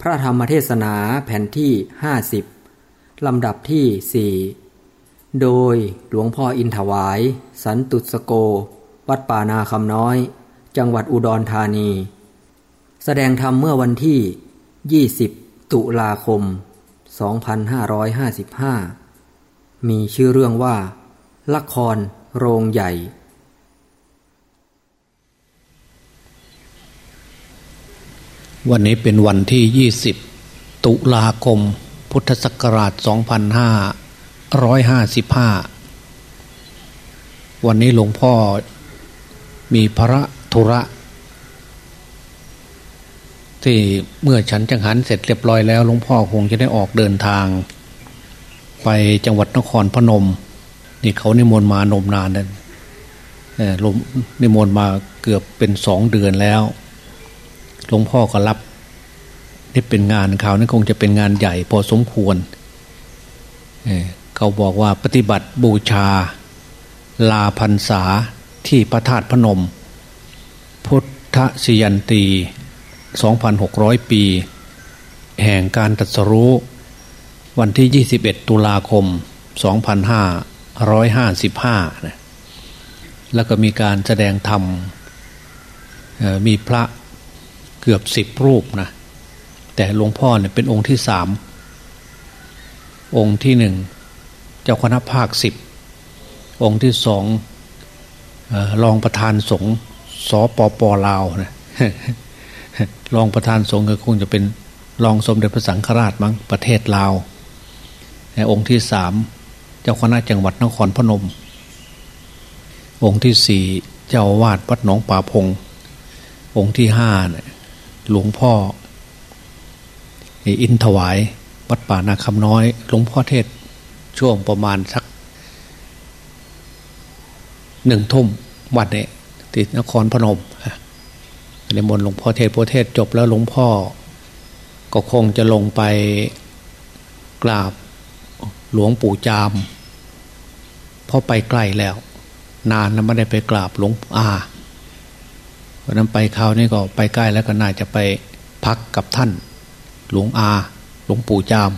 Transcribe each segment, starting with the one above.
พระธรรมเทศนาแผ่นที่ 50 ลำดับที่ 4 โดยหลวงพ่ออินถวาย สันตุสโก วัดป่านาคำน้อย จังหวัดอุดรธานี แสดงธรรมเมื่อวันที่ 20 ตุลาคม 2555 มีชื่อเรื่องว่า ละครโรงใหญ่ วันนี้เป็นวันที่ 20 ตุลาคม พุทธศักราช 2555 วันนี้หลวงพ่อมีพระธุระ ที่เมื่อฉันจังหันเสร็จเรียบร้อยแล้วหลวงพ่อคงจะได้ออกเดินทาง ไปจังหวัดนครพนม นี่เขานิมนต์มานมนานนั่นนิมนต์มาเกือบเป็นสองเดือนแล้ว หลวงพ่อก็รับนี่เป็นงานเขานี่คงจะเป็นงานใหญ่พอสมควรเเขาบอกว่าปฏิบัติบูชา ลาพันษาที่พระธาตุพนม พุทธศยันตี 2,600 ปี แห่งการตัดสรู้วันที่ 21 ตุลาคม 2555นะแล้วก็มีการแสดงธรรมมีพระ เกือบสิบรูปนะ แต่หลวงพ่อเนี่ยเป็นองค์ที่สาม องค์ที่หนึ่ง เจ้าคณะภาคสิบ องค์ที่สองรองประธานสงฆ์สปปลาวนะรองประธานสงฆ์ก็คงจะเป็นรองสมเด็จพระสังฆราชมั้งประเทศลาวในองค์ที่สามเจ้าคณะจังหวัดนครพนม องค์ที่สี่เจ้าวาดวัดหนองป่าพง องค์ที่ห้าเนี่ย หลวงพ่ออินถวาย วัดป่านาคำน้อย หลวงพ่อเทศช่วงประมาณสักหนึ่งทุ่มวันนี้ติดนครพนมในมนหลวงพ่อเทศพระเทศจบแล้วหลวงพ่อ ก็คงจะลงไปกราบหลวงปู่จามเพราะไปใกล้แล้ว นานแล้วไม่ได้ไปกราบหลวงอา วันนั้นไปคราวนี้ก็ไปใกล้แล้วก็น่าจะไปพักกับท่าน หลวงอา หลวงปู่จาม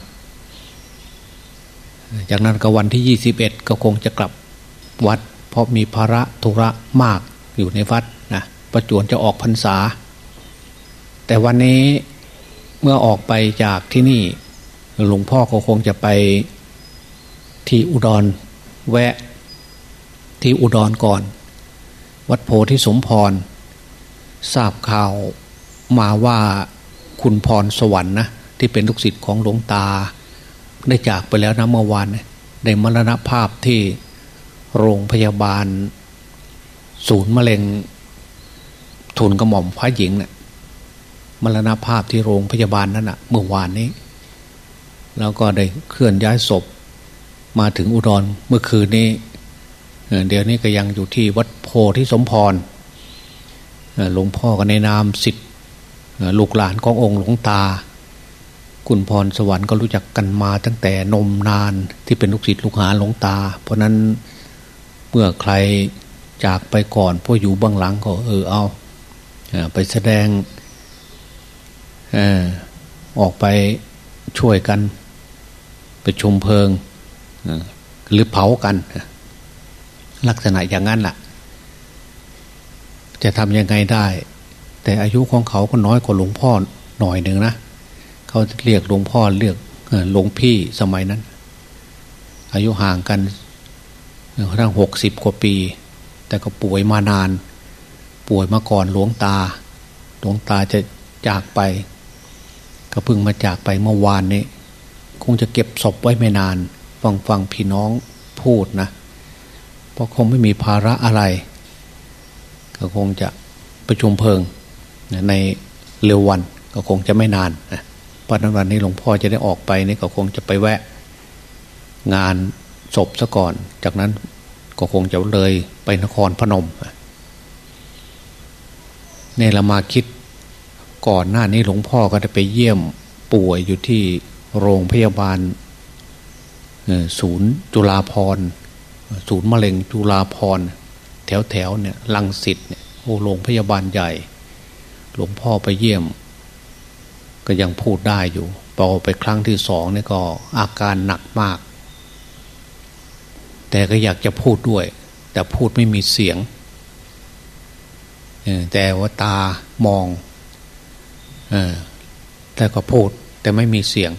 จากนั้นก็วันที่ยี่สิบเอ็ดก็คงจะกลับวัด เพราะมีภาระธุระมากอยู่ในวัดนะประจวนจะออกพรรษา แต่วันนี้เมื่อออกไปจากที่นี่ หลวงพ่อก็คงจะไปที่อุดรแวะที่อุดรก่อน วัดโพธิสมพร ทราบข่าวมาว่าคุณพรสวรรค์นะที่เป็นลูกศิษย์ของหลวงตา ได้จากไปแล้วนะเมื่อวานได้มรณภาพที่โรงพยาบาล ศูนย์มะเร็งทุนกระหม่อมพระหญิงเนะี่ยมรณภาพที่โรงพยาบาลนั้นนะเมื่อวานนี้ แล้วก็ได้เคลื่อนย้ายศพ มาถึงอุดรเมื่อคืนนี้ เดี๋ยวนี้ก็ยังอยู่ที่วัดโพธิสมพร หลวงพ่อก็ในนามสิทธิ์ลูกหลานขององค์หลวงตา คุณพรสวรรค์ก็รู้จักกันมาตั้งแต่นมนานที่เป็นลูกศิษย์ลูกหาหลวงตา เพราะนั้นเมื่อใครจากไปก่อนพวกอยู่เบื้องหลังก็เออเอาไปแสดงออกไปช่วยกัน ไปชมเพลิงหรือเผากัน ลักษณะอย่างนั้นแหละ จะทำยังไงได้ แต่อายุของเขาก็น้อยกว่าหลวงพ่อหน่อยหนึ่งนะเขาเรียกหลวงพ่อเรียกหลวงพี่สมัยนั้น อายุห่างกันทั้งหกสิบกว่าปี แต่ก็ป่วยมานาน ป่วยมาก่อนหลวงตา หลวงตาจะจากไป ก็เพิ่งมาจากไปเมื่อวานนี้คงจะเก็บศพไว้ไม่นาน ฟังฟังพี่น้องพูดนะ เพราะคงไม่มีภาระอะไร ก็คงจะประชุมเพลิงในเร็ววันก็คงจะไม่นานเพราะนั้นวันนี้หลวงพ่อจะได้ออกไปนี่ก็คงจะไปแวะ งานศพซะก่อน จากนั้นก็คงจะเลยไปนครพนมเนี่ยเรามาคิดก่อนหน้านี้หลวงพ่อก็ได้ไปเยี่ยมป่วยอยู่ที่โรงพยาบาลศูนย์จุฬาพรศูนย์มะเร็งจุฬาพร ถวแถวเนี่ยลังสิตเนี่ยโอ้โรงพยาบาลใหญ่ หลวงพ่อไปเยี่ยม ก็ยังพูดได้อยู่พอไปครั้งที่สองเนี่ยก็อาการหนักมาก แต่ก็อยากจะพูดด้วย แต่พูดไม่มีเสียงแต่ว่าตามองแต่ก็พูดแต่ไม่มีเสียง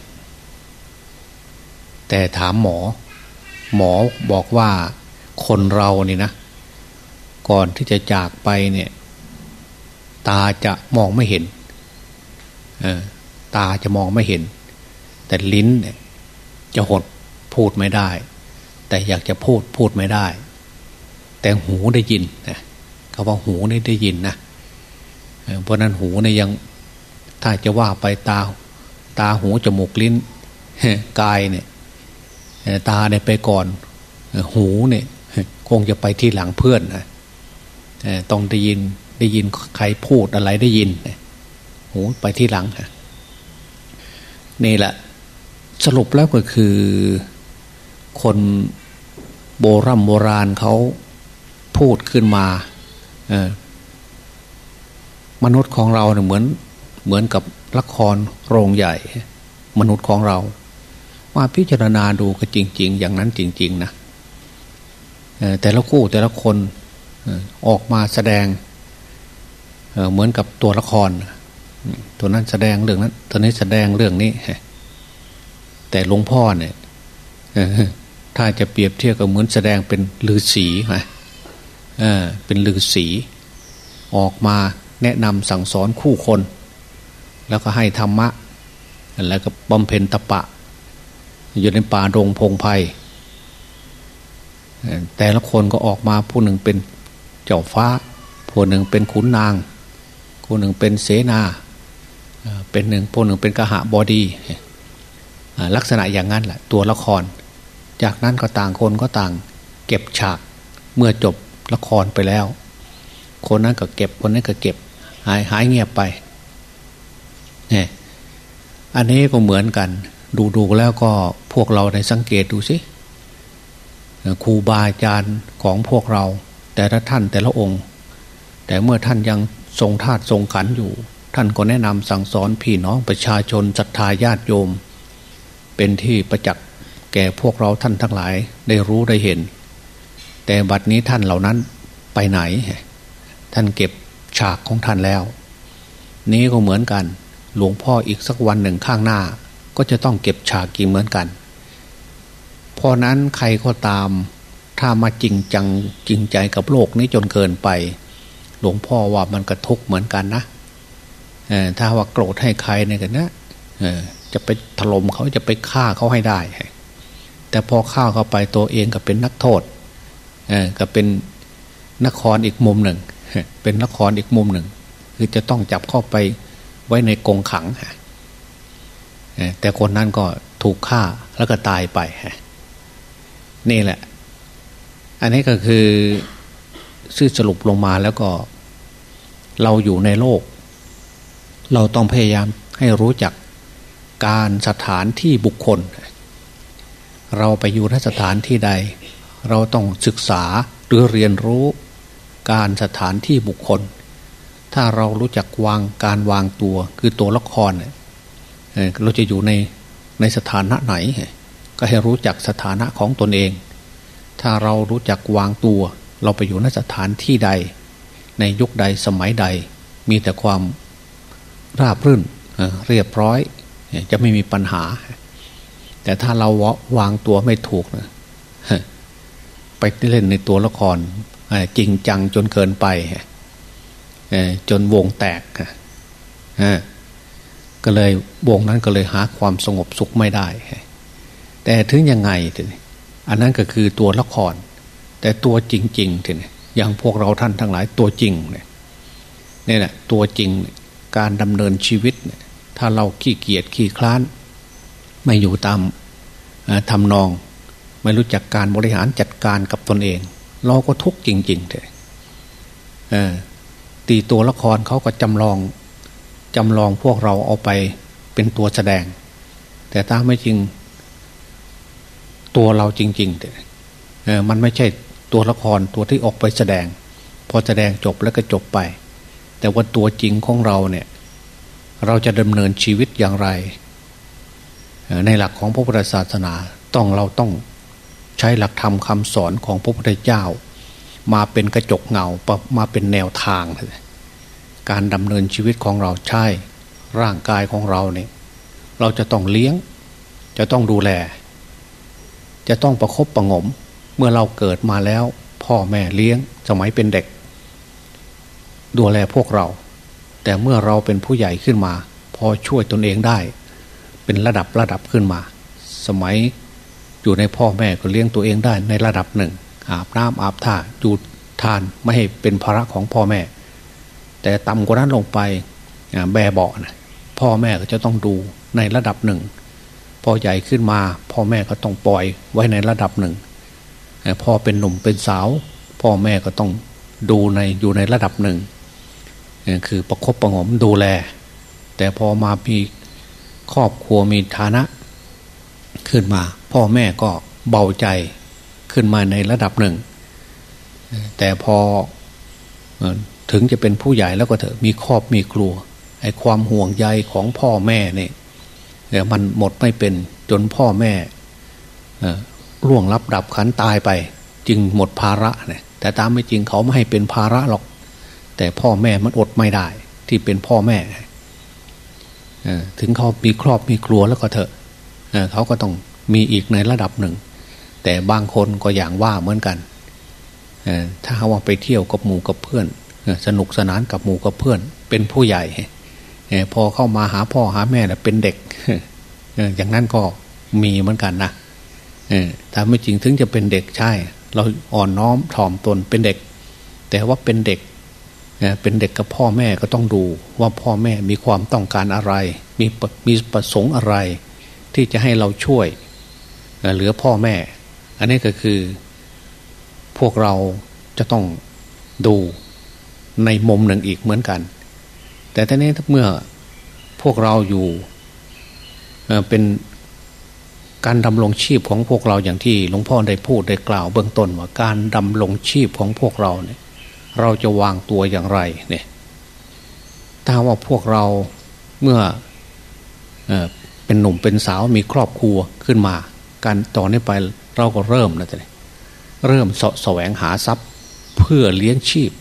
แต่ถามหมอ หมอบอกว่าคนเรานี่นะ ก่อนที่จะจากไปเนี่ย ตาจะมองไม่เห็นตาจะมองไม่เห็น แต่ลิ้นเนี่ยจะหดพูดไม่ได้ แต่อยากจะพูดพูดไม่ได้ แต่หูได้ยินนะเขาว่าหูนี่ได้ยินนะเพราะนั้นหูเนี่ยยังถ้าจะว่าไปตา ตาหูจมูกลิ้นกายเนี่ยตาเนี่ยไปก่อน หูเนี่ยคงจะไปที่หลังเพื่อนนะ ต้องได้ยินได้ยินใครพูดอะไรได้ยินหูไปที่หลังนี่แหละ สรุปแล้วก็คือ คนโบรโบราณเขาพูดขึ้นมา มนุษย์ของเราเนี่ยเหมือนเหมือนกับละครโรงใหญ่ มนุษย์ของเรา มาพิจารณาดูก็จริง ๆ อย่างนั้นจริง ๆ นะแต่ละคู่แต่ละคน ออกมาแสดงเหมือนกับตัวละคร ตัวนั้นแสดงเรื่องนั้นตัวนี้แสดงเรื่องนี้แต่หลวงพ่อเนี่ยถ้าจะเปรียบเทียบกับเหมือนแสดงเป็นลือสีไงเป็นลือสีออกมาแนะนำสั่งสอนคู่คน แล้วก็ให้ธรรมะ แล้วก็บำเพ็ญตะปะ อยู่ในป่าดงพงไพ่แต่ละคนก็ออกมาผู้หนึ่งเป็น เจ้าฟ้าผู้หนึ่งเป็นขุนนางผู้หนึ่งเป็นเสนา เป็นหนึ่งผู้หนึ่งเป็นกหะบอดี ลักษณะอย่างนั้นแหละตัวละคร จากนั้นก็ต่างคนก็ต่าง เก็บฉากเมื่อจบละครไปแล้ว คนนั้นก็เก็บคนนั้นก็เก็บหายหายเงียบไปเนี่ยอันนี้ก็เหมือนกัน ดูดูแล้วก็พวกเราในสังเกตดูสิครูบาอาจารย์ของพวกเรา แต่ละท่านแต่ละองค์ แต่เมื่อท่านยังทรงธาตุทรงขันอยู่ ท่านก็แนะนำสั่งสอนพี่น้องประชาชนศรัทธาญาติโยม เป็นที่ประจักษ์แก่พวกเราท่านทั้งหลายได้รู้ได้เห็น แต่บัดนี้ท่านเหล่านั้นไปไหน ท่านเก็บฉากของท่านแล้ว นี้ก็เหมือนกัน หลวงพ่ออีกสักวันหนึ่งข้างหน้า ก็จะต้องเก็บฉากกี่เหมือนกัน เพราะนั้นใครก็ตาม ถ้ามาจริงจังจริงใจกับโลกนี้จนเกินไป หลวงพ่อว่ามันกระทุกเหมือนกันนะถ้าว่าโกรธให้ใครเนี่ยกันนะจะไปถล่มเขาจะไปฆ่าเขาให้ได้ แต่พอฆ่าเขาไปตัวเองก็เป็นนักโทษก็เป็นนครอีกมุมหนึ่ง เป็นนครอีกมุมหนึ่ง คือจะต้องจับเข้าไปไว้ในกรงขังแต่คนนั้นก็ถูกฆ่าแล้วก็ตายไปนี่แหละ อันนี้ก็คือซื่อสรุปลงมาแล้วก็ เราอยู่ในโลก เราต้องพยายามให้รู้จักการสถานที่บุคคล เราไปอยู่นสถานที่ใด เราต้องศึกษาหรือเรียนรู้การสถานที่บุคคล ถ้าเรารู้จักวางการวางตัวคือตัวละครเราจะอยู่ในในสถานะไหน ก็ให้รู้จักสถานะของตนเอง ถ้าเรารู้จักวางตัว เราไปอยู่นสถานที่ใด ในยุคใดสมัยใด มีแต่ความราบรื่นเรียบร้อย จะไม่มีปัญหา แต่ถ้าเราวางตัวไม่ถูกนะไปเล่นในตัวละครจริงจังจนเกินไปจนวงแตกก็เลยวงนั้นก็เลยหาความสงบสุขไม่ได้ แต่ถึงยังไง อันนั้นก็คือตัวละคร แต่ตัวจริงๆทีนี้อย่างพวกเราท่านทั้งหลายตัวจริงเนี่ยนี่แหละตัวจริงการดำเนินชีวิต ถ้าเราขี้เกียจขี้คลาน ไม่อยู่ตามทำนอง ไม่รู้จักการบริหารจัดการกับตนเอง เราก็ทุกข์จริงๆเลยตีตัวละครเขาก็จำลองจำลองพวกเราเอาไปเป็นตัวแสดง แต่ถ้าไม่จริง ตัวเราจริงๆเออมันไม่ใช่ตัวละครตัวที่ออกไปแสดง พอแสดงจบแล้วก็จบไป แต่ว่าตัวจริงของเราเนี่ย เราจะดำเนินชีวิตอย่างไร ในหลักของพระพุทธศาสนาต้องเราต้องใช้หลักธรรมคำสอนของพระพุทธเจ้า มาเป็นกระจกเงามาเป็นแนวทาง การดำเนินชีวิตของเราใช่ร่างกายของเราเนี่ยเราจะต้องเลี้ยง จะต้องดูแล จะต้องประครบประงม เมื่อเราเกิดมาแล้ว พ่อแม่เลี้ยงสมัยเป็นเด็ก ดูแลพวกเรา แต่เมื่อเราเป็นผู้ใหญ่ขึ้นมา พอช่วยตนเองได้ เป็นระดับระดับขึ้นมา สมัยอยู่ในพ่อแม่ก็เลี้ยงตัวเองได้ในระดับหนึ่ง อาบน้ำอาบท่าจูดทานไม่ให้เป็นภาระของพ่อแม่ แต่ต่ำกว่านั้นลงไปแบเบาะนะพ่อแม่ก็จะต้องดูในระดับหนึ่ง พอใหญ่ขึ้นมา พ่อแม่ก็ต้องปล่อยไว้ในระดับหนึ่งพอเป็นหนุ่มเป็นสาว พ่อแม่ก็ต้องดูในอยู่ในระดับหนึ่ง คือประครบประงมดูแล แต่พอมามีครอบครัวมีฐานะ ขึ้นมา พ่อแม่ก็เบาใจขึ้นมาในระดับหนึ่ง แต่พอถึงจะเป็นผู้ใหญ่แล้วก็เถอะมีครอบมีครัวไอ้ความห่วงใยของพ่อแม่เนี่ย มันหมดไม่เป็นจนพ่อแม่ร่วงรับดับขันตายไป จึงหมดภาระเนี่ยแต่ตามไม่จริงเขาไม่ให้เป็นภาระหรอก แต่พ่อแม่มันอดไม่ได้ ที่เป็นพ่อแม่ถึงเขามีครอบมีครัวแล้วก็เถอะเขาก็ต้องมีอีกในระดับหนึ่ง แต่บางคนก็อย่างว่าเหมือนกันถ้าว่าไปเที่ยวกับหมู่กับเพื่อนสนุกสนานกับหมู่กับเพื่อน เป็นผู้ใหญ่ พอเข้ามาหาพ่อหาแม่เป็นเด็กอย่างนั้นก็มีเหมือนกันนะถ้าไม่จริงถึงจะเป็นเด็กใช่ เราอ่อนน้อมถ่อมตนเป็นเด็ก แต่ว่าเป็นเด็กเป็นเด็กกับพ่อแม่ก็ต้องดูว่าพ่อแม่มีความต้องการอะไร มีมีประสงค์อะไร ที่จะให้เราช่วยเหลือพ่อแม่ อันนี้ก็คือ พวกเราจะต้องดูในมุมหนึ่งอีกเหมือนกัน แต่ทีนี้เมื่อพวกเราอยู่เป็นการดำรงชีพของพวกเราอย่างที่หลวงพ่อได้พูดได้กล่าวเบื้องต้นว่าการดำรงชีพของพวกเราเนี่ย เราจะวางตัวอย่างไรเนี่ยถ้าว่าพวกเราเมื่อเป็นหนุ่มเป็นสาวมีครอบครัวขึ้นมา การต่อนนี้ไปเราก็เริ่มนะจ๊ะเริ่มสะแสวงหาทรัพย์เพื่อเลี้ยงชีพ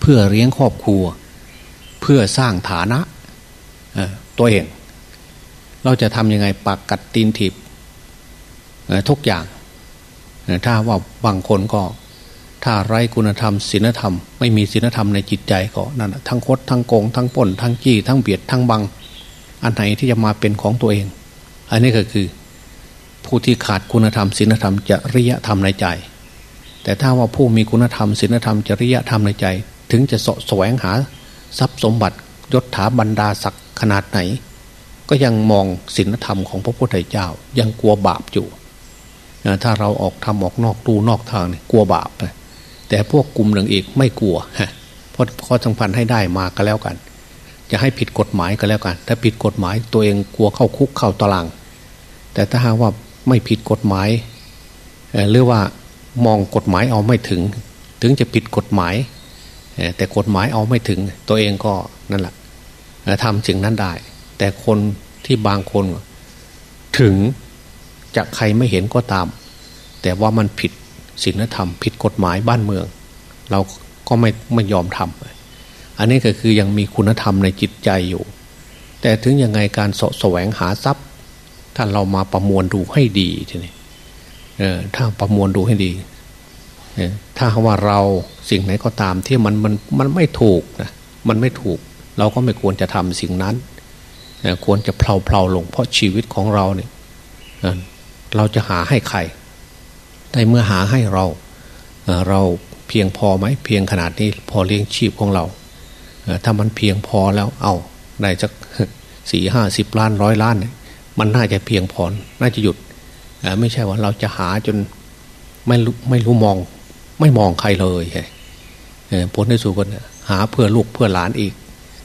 เพื่อเลี้ยงครอบครัว เพื่อสร้างฐานะตัวเอง เราจะทำยังไงปักกัดตีนถีบทุกอย่าง ถ้าว่าบางคนก็ ถ้าไร้คุณธรรมศีลธรรม ไม่มีศีลธรรมในจิตใจก็นั่นทั้งคดทั้งโกง ทั้งป่นทั้งจี้ทั้งเบียดทั้งบัง อันไหนที่จะมาเป็นของตัวเอง อันนี้ก็คือ ผู้ที่ขาดคุณธรรมศีลธรรมจริยธรรมในใจ แต่ถ้าว่าผู้มีคุณธรรมศีลธรรมจริยธรรมในใจ ถึงจะสะแสวงหา ทรัพย์สมบัติยศถาบรรดาศักดิ์ขนาดไหน ก็ยังมองศีลธรรมของพระพุทธเจ้า ยังกลัวบาปอยู่ถ้าเราออกทำออกนอกตูนอกทางเนี่ยกลัวบาปแต่พวกกลุ่มหนึ่งอีกไม่กลัวเพราะข้อสำคัญให้ได้มาก็แล้วกัน จะให้ผิดกฎหมายก็แล้วกัน ถ้าผิดกฎหมายตัวเองกลัวเข้าคุกเข้าตาราง แต่ถ้าหากว่าไม่ผิดกฎหมายหรือว่ามองกฎหมายเอาไม่ถึง ถึงจะผิดกฎหมาย แต่กฎหมายเอาไม่ถึง ตัวเองก็นั่นแหละทำสิ่งนั้นได้ แต่คนที่บางคน ถึงจะใครไม่เห็นก็ตาม แต่ว่ามันผิดศีลธรรม ผิดกฎหมายบ้านเมือง เราก็ไม่ไม่ยอมทำอันนี้ก็คือยังมีคุณธรรมในจิตใจอยู่ แต่ถึงยังไงการสแสวงหาทรัพย์ท่าเรามาประมวลดูให้ดีทีนี้ถ้าประมวลดูให้ดี ถ้าว่าเราสิ่งไหนก็ตามที่มันมันมันไม่ถูกนะมันไม่ถูก เราก็ไม่ควรจะทำสิ่งนั้น ควรจะเพลาเพลาลงเพราะชีวิตของเราเนี่ยเราจะหาให้ใครแต่เมื่อหาให้เรา เราเพียงพอไหมเพียงขนาดนี้พอเลี้ยงชีพของเรา ถ้ามันเพียงพอแล้วเอาได้สักสี่ห้าสิบล้านร้อยล้านเนี่ยมันน่าจะเพียงพอน่าจะหยุด ไม่ใช่ว่าเราจะหาจนไม่รู้ไม่รู้มอง ไม่มองใครเลยผลในสุดก็หาเพื่อลูกเพื่อหลานอีก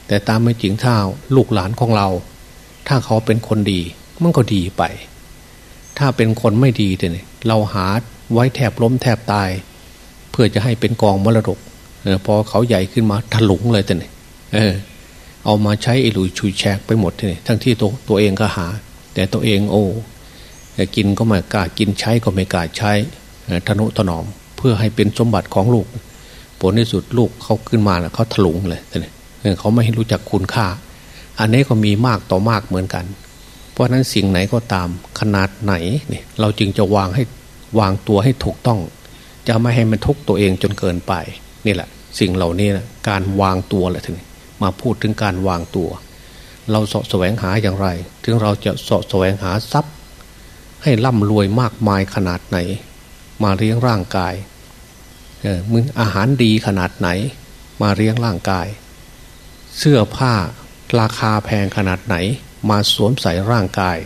แต่ตามไม่จริงถ้าลูกหลานของเรา ถ้าเขาเป็นคนดีมันก็ดีไป ถ้าเป็นคนไม่ดีเนี่ยเราหาไว้แทบล้มแทบตาย เพื่อจะให้เป็นกองมรดกพอเขาใหญ่ขึ้นมาถลุงเลยแต่เนี่ยเอามาใช้ไอ้หลุยชุยแฉกไปหมดเลยทั้งที่ตัวตัวเองก็หา แต่ตัวเองโอ้กินก็ไม่กล้ากินใช้ก็ไม่กล้าใช้ทนุถนอม เพื่อให้เป็นสมบัติของลูก ผลที่สุดลูกเขาขึ้นมาแล้วเขาถลุงเลยเขาไม่ให้รู้จักคุณค่า อันนี้ก็มีมากต่อมากเหมือนกัน เพราะนั้นสิ่งไหนก็ตามขนาดไหนเนี่ยเราจึงจะวางให้วางตัวให้ถูกต้อง จะไม่ให้มันทุกตัวเองจนเกินไปนี่แหละ สิ่งเหล่านี้นะการวางตัวแหละทีนี้มาพูดถึงการวางตัว เราสาะแสวงหาอย่างไร ถึงเราจะสาะแสวงหาทรัพย์ ให้ร่ำรวยมากมายขนาดไหน มาเลี้ยงร่างกายมึงอาหารดีขนาดไหน มาเลี้ยงร่างกาย เสื้อผ้าราคาแพงขนาดไหน มาสวมใส่ร่างกาย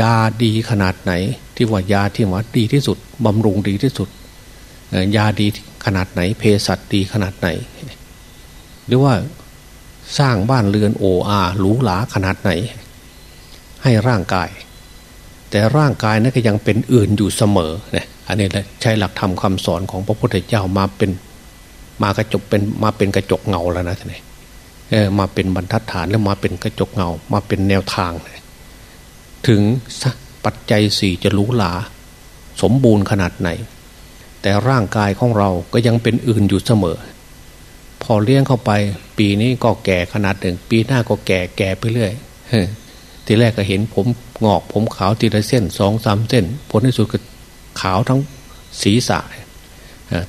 ยาดีขนาดไหน ที่ว่ายาที่ว่าดีที่สุดบำรุงดีที่สุดยาดีขนาดไหนเภสัชดีขนาดไหน หรือว่าสร้างบ้านเรือนโออาหรูหราขนาดไหน ให้ร่างกาย แต่ร่างกายนั้นก็ยังเป็นอื่นอยู่เสมอเนี่ยอันนี้ใช้หลักธรรมคาสอนของพระพุทธเจ้ามาเป็นมากระจกเป็นมาเป็นกระจกเงาแล้วนะท่านเออมาเป็นบรรทัดฐานแล้วมาเป็นกระจกเงา มาเป็นแนวทาง ถึงปัจจัยสี่จะรู้หลา สมบูรณ์ขนาดไหน แต่ร่างกายของเราก็ยังเป็นอื่นอยู่เสมอ พอเลี้ยงเข้าไป ปีนี้ก็แก่ขนาดหนึ่ง ปีหน้าก็แก่แก่ไปเรื่อยทีแรกก็เห็นผม งอกผมขาวทีละเส้นสองสามเส้น ผลที่สุดก็ขาวทั้งศีรษะ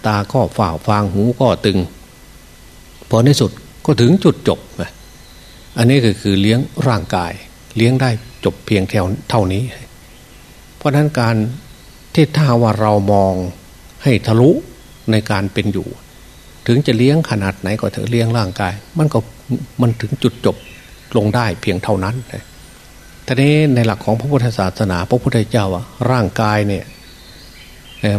ตาก็ฝ่าฟางหูก็ตึง พอในสุดก็ถึงจุดจบ อันนี้ก็คือเลี้ยงร่างกาย เลี้ยงได้จบเพียงแถวเท่านี้ เพราะนั้นการที่ถ้าว่าเรามองให้ทะลุในการเป็นอยู่ ถึงจะเลี้ยงขนาดไหนก็เถอะเลี้ยงร่างกาย มันก็มันถึงจุดจบลงได้เพียงเท่านั้น ทีนี้ในหลักของพระพุทธศาสนา พระพุทธเจ้าว่าร่างกายเนี่ย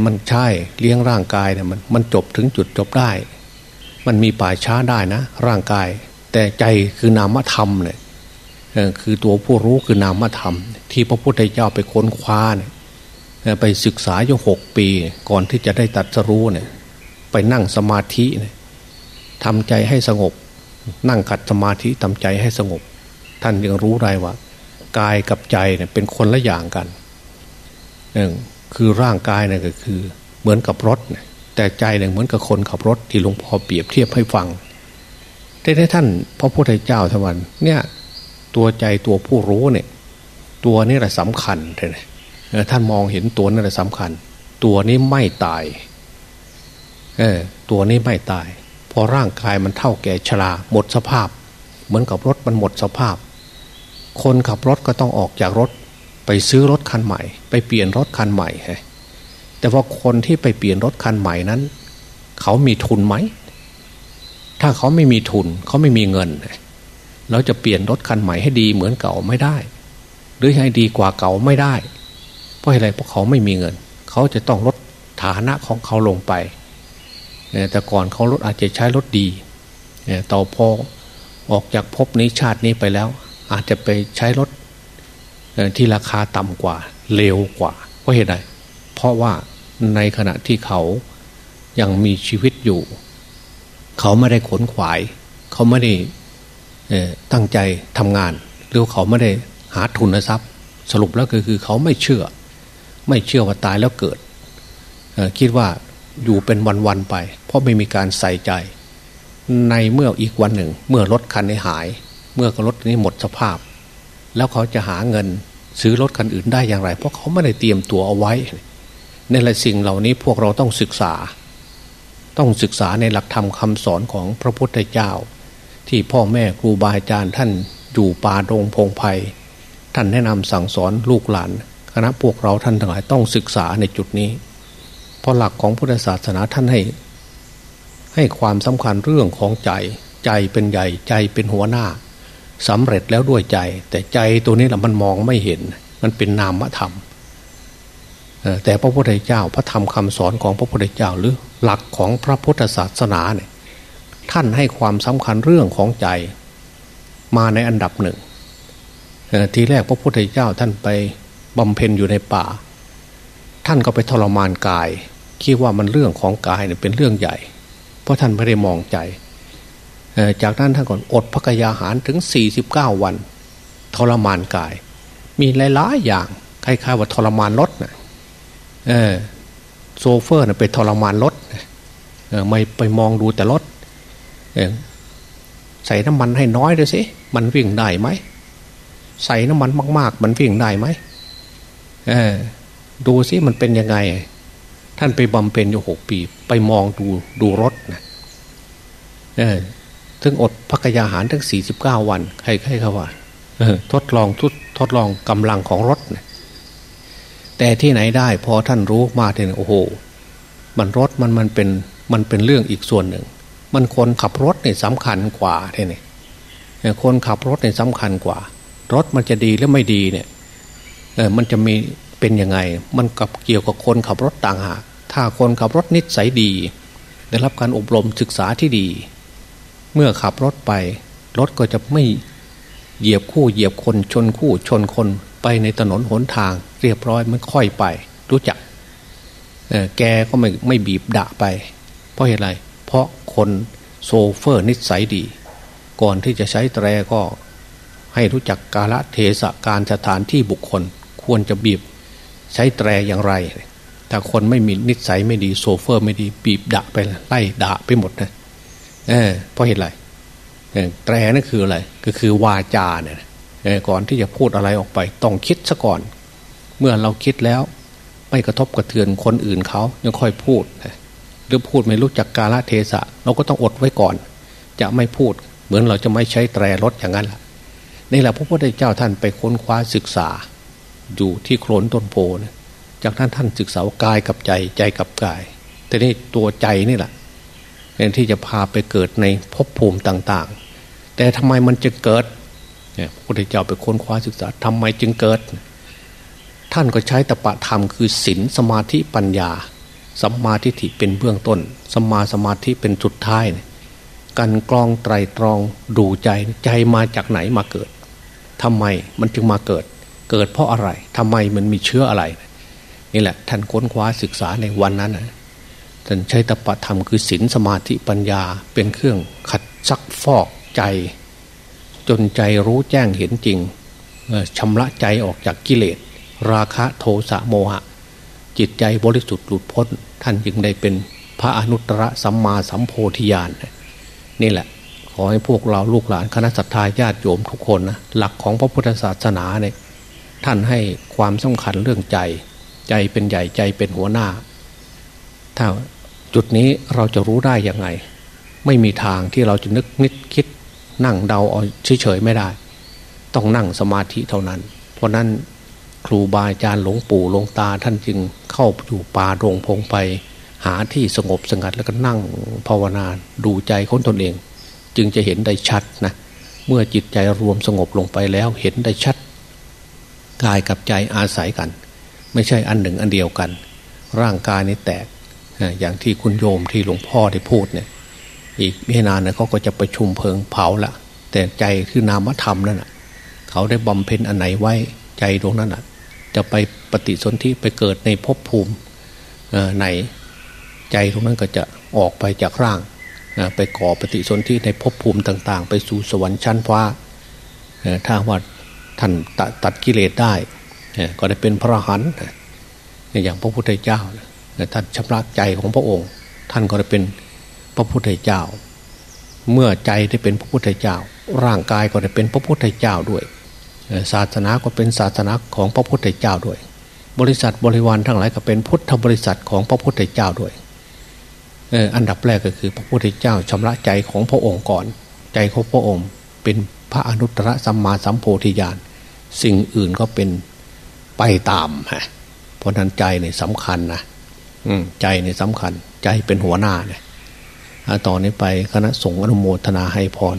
มันใช่เลี้ยงร่างกายเนี่ยมันมันจบถึงจุดจบได้ มันมีป่ายช้าได้นะ ร่างกาย แต่ใจคือนามธรรมเนี่ยคือตัวผู้รู้คือนามธรรม ที่พระพุทธเจ้าไปค้นคว้าเนี่ยไปศึกษาอยู่หกปี ก่อนที่จะได้ตัดสรู้เนี่ย ไปนั่งสมาธิเนี่ยทำใจให้สงบ นั่งขัดสมาธิทำใจให้สงบ ท่านยังรู้ได้ว่า กายกับใจเนี่ยเป็นคนละอย่างกันหนึ่งคือร่างกายเนี่ยก็คือเหมือนกับรถ แต่ใจเนี่ยเหมือนกับคนขับรถที่หลวงพ่อเปรียบเทียบให้ฟังแต่ในท่านพระพุทธเจ้าทวันเนี่ยตัวใจตัวผู้รู้เนี่ย ตัวนี้แหละสำคัญเลยท่านมองเห็นตัวนั่นแหละสำคัญ ตัวนี้ไม่ตายเออตัวนี้ไม่ตาย พอร่างกายมันเท่าแก่ชราหมดสภาพ เหมือนกับรถมันหมดสภาพ คนขับรถก็ต้องออกจากรถ ไปซื้อรถคันใหม่ ไปเปลี่ยนรถคันใหม่แต่ว่าคนที่ไปเปลี่ยนรถคันใหม่นั้น เขามีทุนไหม ถ้าเขาไม่มีทุน เขาไม่มีเงินเราจะเปลี่ยนรถคันใหม่ให้ดีเหมือนเก่าไม่ได้ หรือให้ดีกว่าเก่าไม่ได้ เพราะอะไรเพราะเขาไม่มีเงิน เขาจะต้องลดฐานะของเขาลงไปแต่ก่อนเขารถอาจจะใช้รถดีต่อพอออกจากภพนี้ชาตินี้ไปแล้ว อาจจะไปใช้รถที่ราคาต่ำกว่าเร็วกว่า เพราะเหตุใดเพราะว่าในขณะที่เขายังมีชีวิตอยู่ เขาไม่ได้ขนขวาย เขาไม่ได้ตั้งใจทำงาน หรือเขาไม่ได้หาทุนทรัพย์ สรุปแล้วก็คือเขาไม่เชื่อ ไม่เชื่อว่าตายแล้วเกิด คิดว่าอยู่เป็นวันๆไป เพราะไม่มีการใส่ใจ ในเมื่ออีกวันหนึ่ง เมื่อรถคันนี้หาย เมื่อรถนี้หมดสภาพ แล้วเขาจะหาเงินซื้อรถคันอื่นได้อย่างไร เพราะเขาไม่ได้เตรียมตัวเอาไว้ในหละสิ่งเหล่านี้พวกเราต้องศึกษา ต้องศึกษาในหลักธรรมคาสอนของพระพุทธเจ้า ที่พ่อแม่ครูบาอาจารย์ท่านอยู่ป่าดงพงไพ่ท่านแนะนำสั่งสอนลูกหลานคณะพวกเราท่านทั้งหลายต้องศึกษาในจุดนี้ เพราะหลักของพุทธศาสนาท่านให้ ให้ความสำคัญเรื่องของใจ ใจเป็นใหญ่ใจเป็นหัวหน้า สำเร็จแล้วด้วยใจ แต่ใจตัวนี้แหละมันมองไม่เห็น มันเป็นนามธรรมแต่พระพุทธเจ้าพระธรรมคำสอนของพระพุทธเจ้าหรือหลักของพระพุทธศาสนาเนี่ยท่านให้ความสำคัญเรื่องของใจมาในอันดับหนึ่งทีแรกพระพุทธเจ้าท่านไปบำเพ็ญอยู่ในป่า ท่านก็ไปทรมานกาย คิดว่ามันเรื่องของกายเนี่ยเป็นเรื่องใหญ่ เพราะท่านไม่ได้มองใจ จากนั้นท่านก่อนอดพักยาหารถึง 49 วัน ทรมานกาย มีหลายๆอย่างคล้ายๆว่าทรมานรถนะเออโซเฟอร์นะไปทรมานรถเออไม่ไปมองดูแต่รถใส่น้ำมันให้น้อยด้วยสิมันวิ่งได้ไหมใส่น้ำมันมาก ๆ มันวิ่งได้ไหมเออดูสิมันเป็นยังไง ท่านไปบำเพ็ญอยู่หกปี ไปมองดูดูรถนะเออ ถึงอดพักยาหารทั้งสี่สิบเก้าวันใครใครเขาว่าทดลองทดทดลองกำลังของรถนะแต่ที่ไหนได้พอท่านรู้มาทีนี้โอ้โห มันรถมันมันเป็นมันเป็นเรื่องอีกส่วนหนึ่ง มันคนขับรถเนี่ยสำคัญกว่าทีนี้คนขับรถเนี่ยสำคัญกว่า รถมันจะดีหรือไม่ดีเนี่ยเออมันจะมีเป็นยังไง มันกับเกี่ยวกับคนขับรถต่างหากถ้าคนขับรถนิสัยดี ได้รับการอบรมศึกษาที่ดี เมื่อขับรถไป รถก็จะไม่เหยียบคู่เหยียบคนชนคู่ชนคนไปในถนนหนทาง เรียบร้อยมันค่อยไป รู้จักแกก็ไม่ไม่บีบดะไป เพราะเหตุไร เพราะคนโชเฟอร์นิสัยดี ก่อนที่จะใช้แตรก็ให้รู้จักกาลเทศะการสถานที่บุคคล ควรจะบีบใช้แตรอย่างไร ถ้าคนไม่มีนิสัยไม่ดีโซเฟอร์ไม่ดีบีบด่าไปไล่ด่าไปหมดนะ เออเพราะเหตุไรแตรนั่นคืออะไร ก็คือวาจาเนี่ยก่อนที่จะพูดอะไรออกไป ต้องคิดซะก่อน เมื่อเราคิดแล้ว ไม่กระทบกระเทือนคนอื่นเขายังค่อยพูดหรือพูดไม่รู้จักกาลเทศะ เราก็ต้องอดไว้ก่อน จะไม่พูด เหมือนเราจะไม่ใช้แตรรถอย่างนั้นแหละนี่แหละพระพุทธเจ้าท่านไปค้นคว้าศึกษา อยู่ที่โคลนต้นโพนะจากนั้นท่านศึกษากายกับใจใจกับกายแต่นี่ตัวใจนี่แหละ ที่จะพาไปเกิดในภพภูมิต่าง ๆ แต่ทำไมมันจะเกิดเนี่ยพระพุทธเจ้าไปค้นคว้าศึกษาทำไมจึงเกิด ท่านก็ใช้ตปะธรรมคือศีลสมาธิปัญญาสัมมาทิฏฐิเป็นเบื้องต้นสัมมาสมาธิเป็นสุดท้ายการกรองไตรตรองดูใจใจมาจากไหนมาเกิดทำไมมันจึงมาเกิด เกิดเพราะอะไรทำไมมันมีเชื้ออะไร นี่แหละ ท่านค้นคว้าศึกษาในวันนั้นนะ ท่านใช้ตปะธรรมคือศีลสมาธิปัญญาเป็นเครื่องขัดซักฟอกใจ จนใจรู้แจ้งเห็นจริงชำระใจออกจากกิเลส ราคะโทสะโมหะ จิตใจบริสุทธิ์หลุดพ้น ท่านจึงได้เป็นพระอนุตตรสัมมาสัมโพธิญาณนี่แหละ ขอให้พวกเราลูกหลานคณะสัตยาญาติโยมทุกคนนะหลักของพระพุทธศาสนาเนี่ยท่านให้ความสำคัญเรื่องใจ ใจเป็นใหญ่ใจเป็นหัวหน้า ถ้าจุดนี้เราจะรู้ได้ยังไง ไม่มีทางที่เราจะนึกนิดคิดนั่งเดาเอาเฉยๆไม่ได้ ต้องนั่งสมาธิเท่านั้น เพราะนั้นครูบาอาจารย์หลวงปู่หลวงตาท่านจึงเข้าอยู่ป่าโรงพงไป หาที่สงบสงัดแล้วก็นั่งภาวนาดูใจคนตนเอง จึงจะเห็นได้ชัดนะเมื่อจิตใจรวมสงบลงไปแล้วเห็นได้ชัดกายกับใจอาศัยกัน ไม่ใช่อันหนึ่งอันเดียวกัน ร่างกายนี่แตก อย่างที่คุณโยมที่หลวงพ่อได้พูดเนี่ย อีกไม่นานนะเขาก็จะประชุมเพลิงเผาละแต่ใจคือนามธรรมนั่นนะเขาได้บำเพ็ญอันไหนไว้ใจตรงนั้นน่ะ จะไปปฏิสนธิไปเกิดในภพภูมิไหนใจตรงนั้นก็จะออกไปจากร่าง ไปก่อปฏิสนธิในภพภูมิต่าง ๆ ไปสู่สวรรค์ชั้นฟ้าถ้าว่าท่านตัดกิเลสได้ ก็ได้เป็นพระหันอย่างพระพุทธเจ้า ท่านชำระใจของพระองค์ ท่านก็ได้เป็นพระพุทธเจ้า เมื่อใจได้เป็นพระพุทธเจ้า ร่างกายก็ได้เป็นพระพุทธเจ้าด้วย ศาสนาก็เป็นศาสนาของพระพุทธเจ้าด้วย บริษัทบริวารทั้งหลายก็เป็นพุทธบริษัทของพระพุทธเจ้าด้วยอันดับแรกก็คือพระพุทธเจ้าชำระใจของพระองค์ก่อน ใจของพระองค์เป็นพระอนุตตรสัมมาสัมโพธิญาณสิ่งอื่นก็เป็นไปตามฮะเพราะนั้นใจเนี่ยสำคัญนะ ใจเนี่ยสำคัญ ใจเป็นหัวหน้าเนี่ยต่อนนี้ไปคณะสงฆ์อนุโมทนาให้พร